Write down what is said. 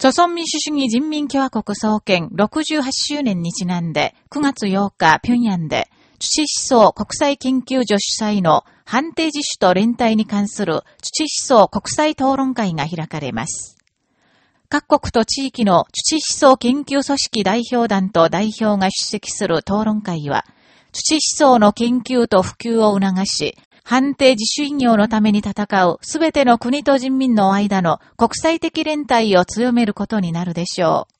朝鮮民主主義人民共和国創建68周年にちなんで9月8日平壌で土思想国際研究所主催の判定自主と連帯に関する土思想国際討論会が開かれます。各国と地域の土思想研究組織代表団と代表が出席する討論会は、土思想の研究と普及を促し、判定自主引用のために戦うすべての国と人民の間の国際的連帯を強めることになるでしょう。